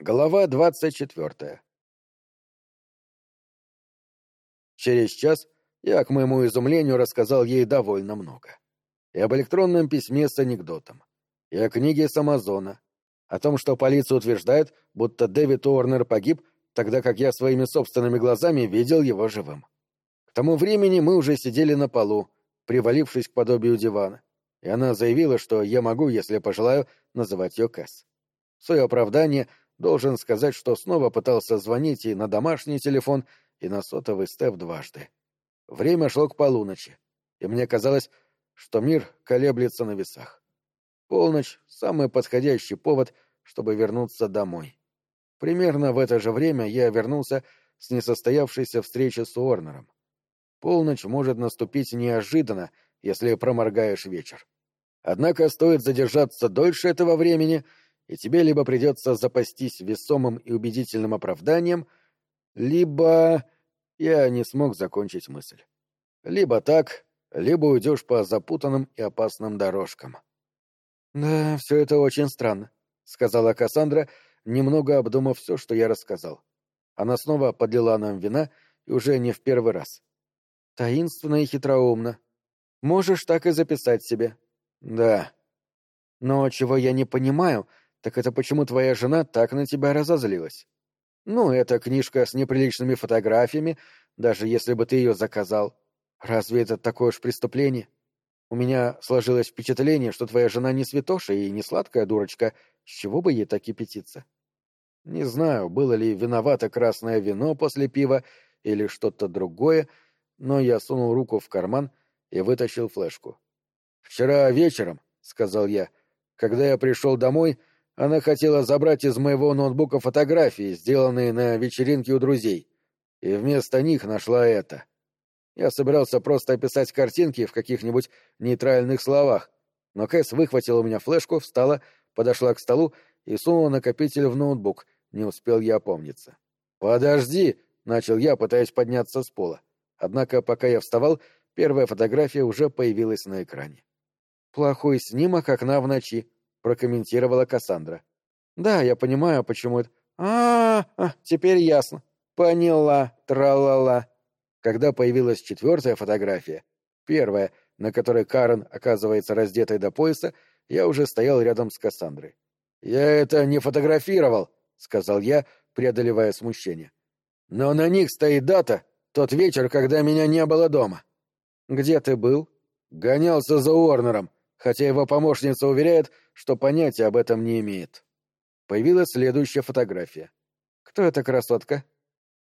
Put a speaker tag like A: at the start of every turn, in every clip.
A: Глава двадцать четвертая Через час я, к моему изумлению, рассказал ей довольно много. И об электронном письме с анекдотом, и о книге с Амазона, о том, что полиция утверждает, будто Дэвид Уорнер погиб, тогда как я своими собственными глазами видел его живым. К тому времени мы уже сидели на полу, привалившись к подобию дивана, и она заявила, что я могу, если пожелаю, называть ее Кэс. В свое оправдание должен сказать, что снова пытался звонить и на домашний телефон, и на сотовый Стеф дважды. Время шло к полуночи, и мне казалось, что мир колеблется на весах. Полночь — самый подходящий повод, чтобы вернуться домой. Примерно в это же время я вернулся с несостоявшейся встречи с Уорнером. Полночь может наступить неожиданно, если проморгаешь вечер. Однако стоит задержаться дольше этого времени, и тебе либо придется запастись весомым и убедительным оправданием, либо... Я не смог закончить мысль. Либо так, либо уйдешь по запутанным и опасным дорожкам. «Да, все это очень странно», — сказала Кассандра, немного обдумав все, что я рассказал. Она снова подлила нам вина, и уже не в первый раз. «Таинственно и хитроумно. Можешь так и записать себе». «Да». «Но чего я не понимаю, так это почему твоя жена так на тебя разозлилась?» Ну, это книжка с неприличными фотографиями, даже если бы ты ее заказал. Разве это такое уж преступление? У меня сложилось впечатление, что твоя жена не святоша и не сладкая дурочка. С чего бы ей так кипятиться? Не знаю, было ли виновато красное вино после пива или что-то другое, но я сунул руку в карман и вытащил флешку. «Вчера вечером», — сказал я, — «когда я пришел домой, она хотела забрать из моего ноутбука фотографии, сделанные на вечеринке у друзей, и вместо них нашла это. Я собирался просто описать картинки в каких-нибудь нейтральных словах, но Кэс выхватила у меня флешку, встала, подошла к столу и сунула накопитель в ноутбук. Не успел я опомниться. «Подожди!» — начал я, пытаясь подняться с пола. Однако, пока я вставал, первая фотография уже появилась на экране. «Плохой снимок окна в ночи», прокомментировала Кассандра. Да, я понимаю, почему это. А, -а, а, теперь ясно. Поняла, тралала. Когда появилась четвертая фотография, первая, на которой Карен оказывается раздетой до пояса, я уже стоял рядом с Кассандрой. «Я это не фотографировал», — сказал я, преодолевая смущение. «Но на них стоит дата, тот вечер, когда меня не было дома». «Где ты был?» «Гонялся за Уорнером хотя его помощница уверяет, что понятия об этом не имеет. Появилась следующая фотография. Кто эта красотка?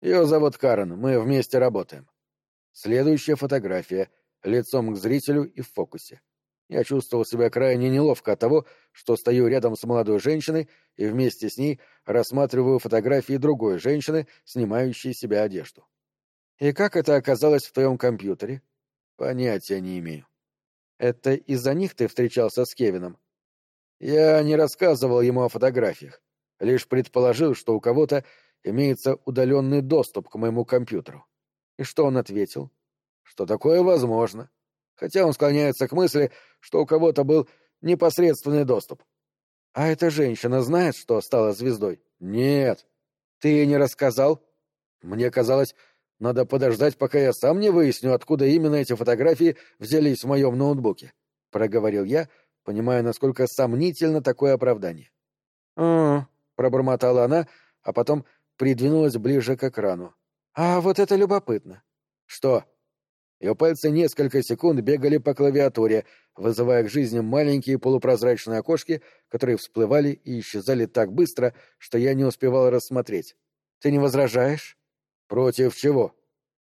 A: Ее зовут Карен, мы вместе работаем. Следующая фотография, лицом к зрителю и в фокусе. Я чувствовал себя крайне неловко от того, что стою рядом с молодой женщиной и вместе с ней рассматриваю фотографии другой женщины, снимающей себя одежду. И как это оказалось в твоем компьютере? Понятия не имею. Это из-за них ты встречался с Кевином? Я не рассказывал ему о фотографиях, лишь предположил, что у кого-то имеется удаленный доступ к моему компьютеру. И что он ответил? Что такое возможно. Хотя он склоняется к мысли, что у кого-то был непосредственный доступ. А эта женщина знает, что стала звездой? Нет. Ты ей не рассказал? Мне казалось, надо подождать, пока я сам не выясню, откуда именно эти фотографии взялись в моем ноутбуке, — проговорил я, понимая, насколько сомнительно такое оправдание. «А, — пробормотала она, а потом придвинулась ближе к экрану. «А вот это любопытно». «Что?» Ее пальцы несколько секунд бегали по клавиатуре, вызывая к жизни маленькие полупрозрачные окошки, которые всплывали и исчезали так быстро, что я не успевал рассмотреть. «Ты не возражаешь?» Против чего?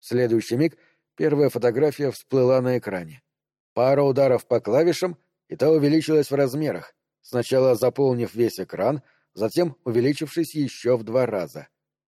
A: В следующий миг первая фотография всплыла на экране. Пара ударов по клавишам, и та увеличилась в размерах, сначала заполнив весь экран, затем увеличившись еще в два раза.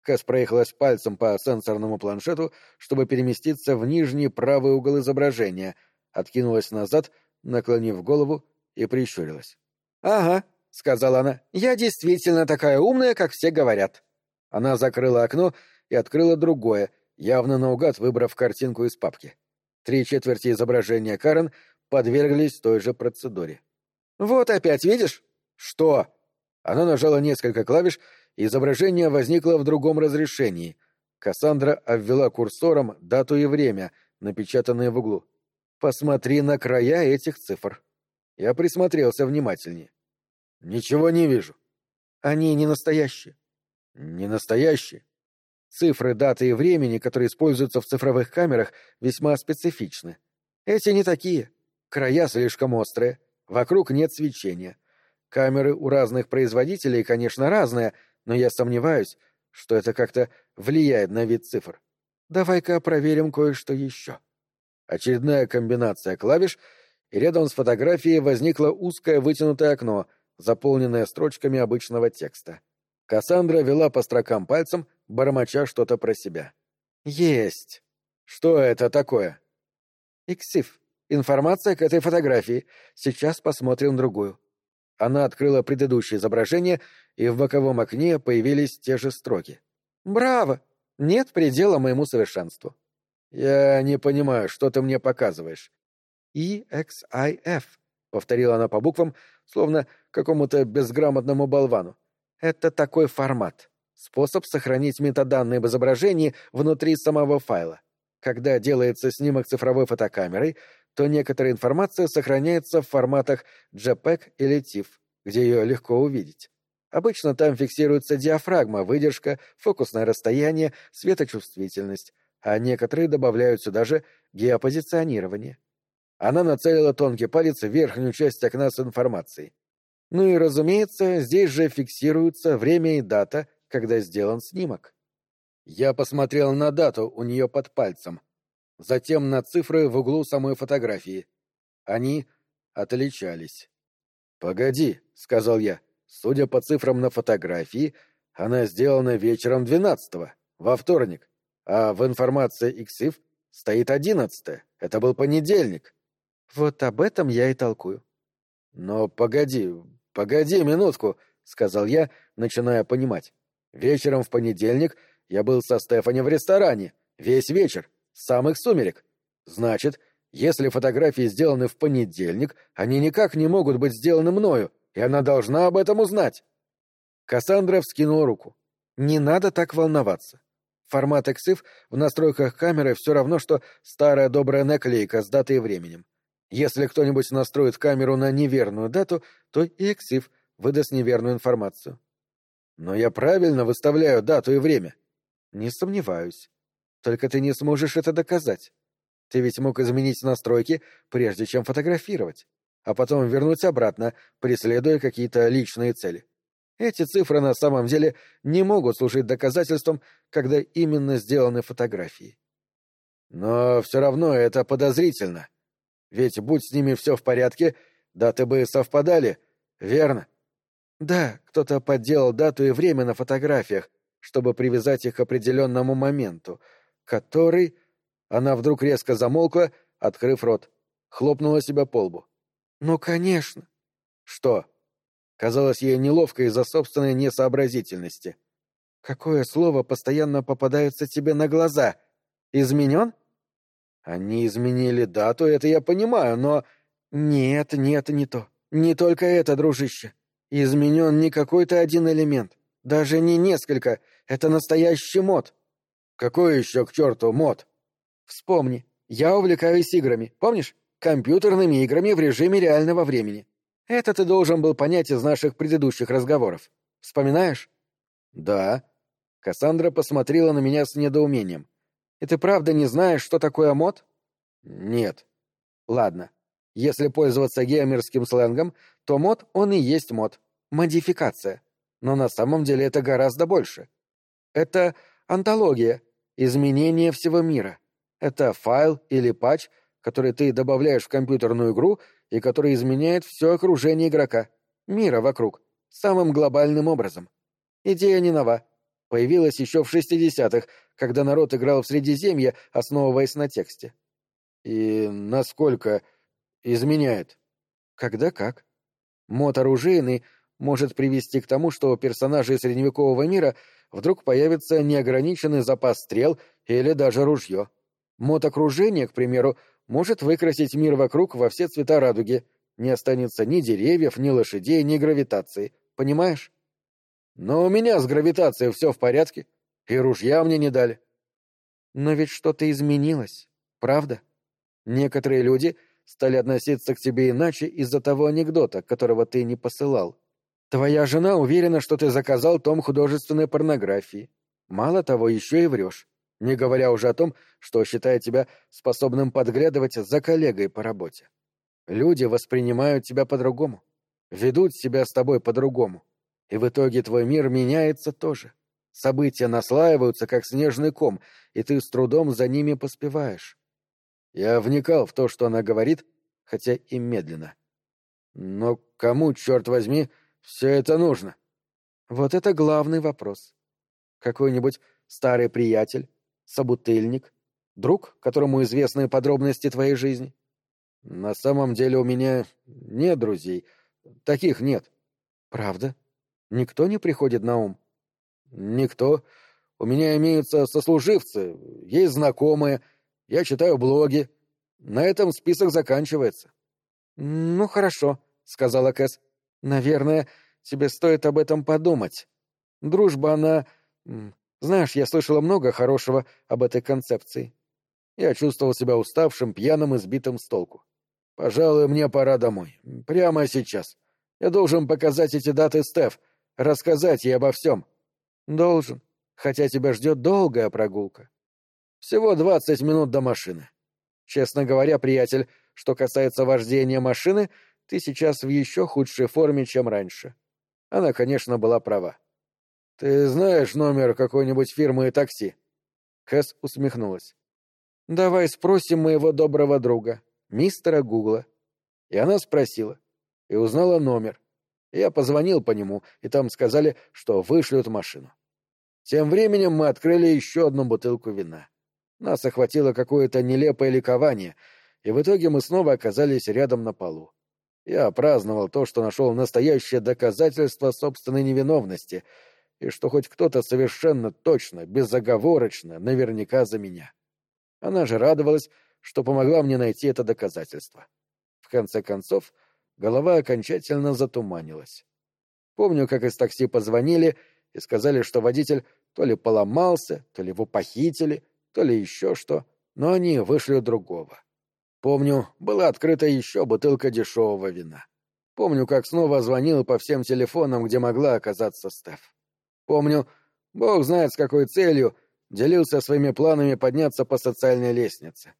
A: Кэс проехалась пальцем по сенсорному планшету, чтобы переместиться в нижний правый угол изображения, откинулась назад, наклонив голову и прищурилась. «Ага», — сказала она, — «я действительно такая умная, как все говорят». Она закрыла окно и открыла другое, явно наугад выбрав картинку из папки. Три четверти изображения Карен подверглись той же процедуре. «Вот опять, видишь?» «Что?» Она нажала несколько клавиш, и изображение возникло в другом разрешении. Кассандра обвела курсором дату и время, напечатанные в углу. «Посмотри на края этих цифр». Я присмотрелся внимательнее. «Ничего не вижу». «Они не настоящие». «Не настоящие?» Цифры, даты и времени, которые используются в цифровых камерах, весьма специфичны. Эти не такие. Края слишком острые, вокруг нет свечения. Камеры у разных производителей, конечно, разные, но я сомневаюсь, что это как-то влияет на вид цифр. Давай-ка проверим кое-что еще. Очередная комбинация клавиш, и рядом с фотографией возникло узкое вытянутое окно, заполненное строчками обычного текста. Кассандра вела по строкам пальцем, бормоча что-то про себя. «Есть!» «Что это такое?» «Иксиф. Информация к этой фотографии. Сейчас посмотрим другую». Она открыла предыдущее изображение, и в боковом окне появились те же строки. «Браво! Нет предела моему совершенству». «Я не понимаю, что ты мне показываешь». «EXIF», — повторила она по буквам, словно какому-то безграмотному болвану. Это такой формат. Способ сохранить метаданные в изображении внутри самого файла. Когда делается снимок цифровой фотокамерой, то некоторая информация сохраняется в форматах JPEG или TIFF, где ее легко увидеть. Обычно там фиксируется диафрагма, выдержка, фокусное расстояние, светочувствительность, а некоторые добавляют сюда же геопозиционирование. Она нацелила тонкий палец в верхнюю часть окна с информацией. Ну и, разумеется, здесь же фиксируются время и дата, когда сделан снимок. Я посмотрел на дату у нее под пальцем, затем на цифры в углу самой фотографии. Они отличались. «Погоди», — сказал я, — «судя по цифрам на фотографии, она сделана вечером двенадцатого, во вторник, а в информации XIF стоит одиннадцатое, это был понедельник». «Вот об этом я и толкую». «Но погоди, «Погоди минутку», — сказал я, начиная понимать. «Вечером в понедельник я был со Стефани в ресторане. Весь вечер. С самых сумерек. Значит, если фотографии сделаны в понедельник, они никак не могут быть сделаны мною, и она должна об этом узнать». Кассандра вскинула руку. «Не надо так волноваться. Формат EXIF в настройках камеры все равно, что старая добрая наклейка с датой и временем. Если кто-нибудь настроит камеру на неверную дату, то и эксив выдаст неверную информацию. Но я правильно выставляю дату и время. Не сомневаюсь. Только ты не сможешь это доказать. Ты ведь мог изменить настройки, прежде чем фотографировать, а потом вернуть обратно, преследуя какие-то личные цели. Эти цифры на самом деле не могут служить доказательством, когда именно сделаны фотографии. Но все равно это подозрительно. Ведь будь с ними все в порядке, даты бы совпадали, верно? Да, кто-то подделал дату и время на фотографиях, чтобы привязать их к определенному моменту, который... Она вдруг резко замолкла, открыв рот. Хлопнула себя по лбу. «Ну, конечно». «Что?» Казалось ей неловко из-за собственной несообразительности. «Какое слово постоянно попадается тебе на глаза? Изменен?» Они изменили дату, это я понимаю, но... Нет, нет, не то. Не только это, дружище. Изменен не какой-то один элемент. Даже не несколько. Это настоящий мод. Какой еще к черту мод? Вспомни. Я увлекаюсь играми. Помнишь? Компьютерными играми в режиме реального времени. Это ты должен был понять из наших предыдущих разговоров. Вспоминаешь? Да. Кассандра посмотрела на меня с недоумением. И ты правда не знаешь, что такое мод? Нет. Ладно. Если пользоваться геймерским сленгом, то мод он и есть мод. Модификация. Но на самом деле это гораздо больше. Это антология, изменение всего мира. Это файл или патч, который ты добавляешь в компьютерную игру и который изменяет все окружение игрока, мира вокруг, самым глобальным образом. Идея не нова. Появилась еще в 60-х, когда народ играл в Средиземье, основываясь на тексте. И насколько изменяет? Когда как. Мод оружейный может привести к тому, что у персонажей средневекового мира вдруг появится неограниченный запас стрел или даже ружье. Мод окружения, к примеру, может выкрасить мир вокруг во все цвета радуги. Не останется ни деревьев, ни лошадей, ни гравитации. Понимаешь? Но у меня с гравитацией все в порядке, и ружья мне не дали.
B: Но ведь что-то изменилось, правда? Некоторые люди стали относиться к тебе иначе из-за того анекдота, которого ты не посылал. Твоя жена уверена, что ты заказал том художественной порнографии. Мало того, еще и врешь. Не говоря уже о том, что считает тебя способным подглядывать за коллегой по работе. Люди воспринимают тебя по-другому, ведут себя с тобой по-другому. И в итоге твой мир меняется тоже. События наслаиваются, как снежный ком, и ты с трудом за ними поспеваешь. Я вникал в то, что она говорит, хотя и медленно. Но кому, черт возьми, все это нужно? Вот это главный вопрос. Какой-нибудь старый приятель, собутыльник, друг, которому известны подробности твоей жизни? На самом деле у меня нет друзей. Таких нет. Правда? Никто не приходит на ум? Никто. У меня имеются сослуживцы, есть знакомые, я читаю блоги. На этом список заканчивается. Ну, хорошо, сказала Кэс. Наверное, тебе стоит об этом подумать. Дружба, она... Знаешь, я слышала много хорошего об этой концепции. Я чувствовал себя уставшим, пьяным и сбитым с толку. Пожалуй, мне пора домой. Прямо сейчас. Я должен показать эти даты Стеф, рассказать ей обо всем. Должен, хотя тебя ждет долгая прогулка. Всего двадцать минут до машины. Честно говоря, приятель, что касается вождения машины, ты сейчас в еще худшей форме, чем раньше. Она, конечно, была права. Ты знаешь номер какой-нибудь фирмы такси? Хэс усмехнулась. Давай спросим моего доброго друга, мистера Гугла. И она спросила. И узнала номер. Я позвонил по нему, и там сказали, что вышлют машину. Тем временем мы открыли еще одну бутылку вина. Нас охватило какое-то нелепое ликование, и в итоге мы снова оказались рядом на полу. Я праздновал то, что нашел настоящее доказательство собственной невиновности, и что хоть кто-то совершенно точно, безоговорочно, наверняка за меня. Она же радовалась, что помогла мне найти это доказательство. В конце концов, голова окончательно затуманилась. Помню, как из такси позвонили и сказали, что водитель то ли поломался, то ли его похитили, то ли еще что, но они вышли другого. Помню, была открыта еще бутылка дешевого вина. Помню, как снова звонил по всем телефонам, где могла оказаться Стеф. Помню, бог знает с какой целью, делился своими планами подняться по социальной лестнице.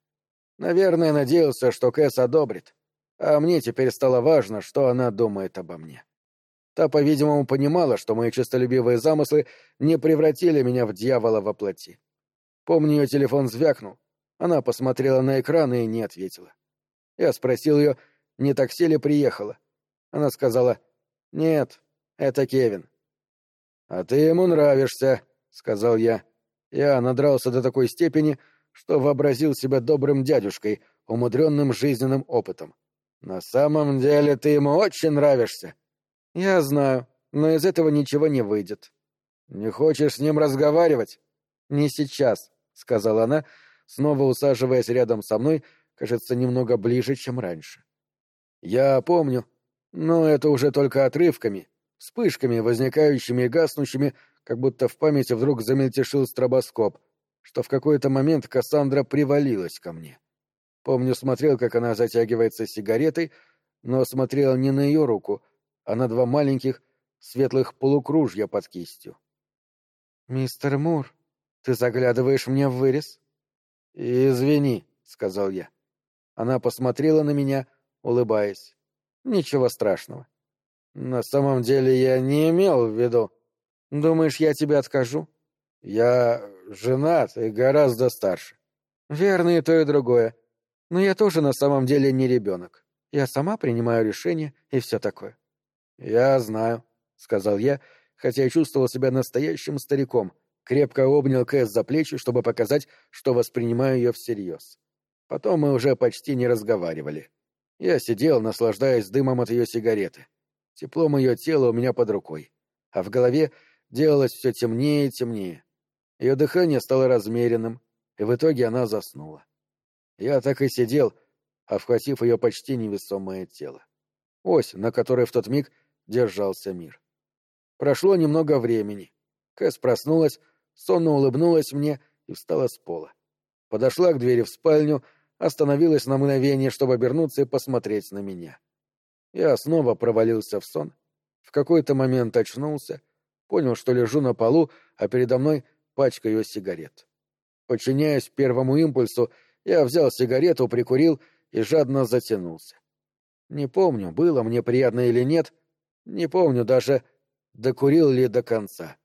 B: Наверное, надеялся, что Кэс одобрит. А мне теперь стало важно, что она думает обо мне. Та, по-видимому, понимала, что мои честолюбивые замыслы не превратили меня в дьявола во плоти. Помню, ее телефон звякнул. Она посмотрела на экран и не ответила. Я спросил ее, не такси ли приехала. Она сказала, «Нет, это Кевин». «А ты ему нравишься», — сказал я. Я надрался до такой степени, что вообразил себя добрым дядюшкой, умудренным жизненным опытом. На самом деле ты ему очень нравишься. Я знаю, но из этого ничего не выйдет. Не хочешь с ним разговаривать? Не сейчас, сказала она, снова усаживаясь рядом со мной, кажется, немного ближе, чем раньше. Я помню, но это уже только отрывками, вспышками, возникающими и гаснущими, как будто в памяти вдруг замельтешил стробоскоп, что в какой-то момент Кассандра привалилась ко мне. Помню, смотрел, как она затягивается сигаретой, но смотрел не на ее руку, а на два маленьких светлых полукружья под кистью. «Мистер Мур, ты заглядываешь мне в вырез?» «Извини», — сказал я. Она посмотрела на меня, улыбаясь. «Ничего страшного. На самом деле я не имел в виду. Думаешь, я тебе откажу? Я женат и гораздо старше. Верно и то, и другое. Но я тоже на самом деле не ребенок. Я сама принимаю решения и все такое. Я знаю, сказал я, хотя и чувствовал себя настоящим стариком, крепко обнял Кэс за плечи, чтобы показать, что воспринимаю ее всерьез. Потом мы уже почти не разговаривали. Я сидел, наслаждаясь дымом от ее сигареты. Теплом ее тела у меня под рукой. А в голове делалось все темнее и темнее. Ее дыхание стало размеренным, и в итоге она заснула. Я так и сидел, обхватив ее почти невесомое тело. Ось, на которой в тот миг держался мир.
A: Прошло немного времени. Кэс проснулась, сонно улыбнулась мне и встала с пола. Подошла к двери в спальню, остановилась на мгновение, чтобы обернуться и посмотреть на меня. Я снова провалился в сон. В какой-то момент очнулся, понял, что лежу на полу, а передо мной пачка ее сигарет. Подчиняясь первому импульсу, я взял сигарету, прикурил и жадно затянулся. Не помню, было мне приятно или нет, не помню даже, докурил ли до конца.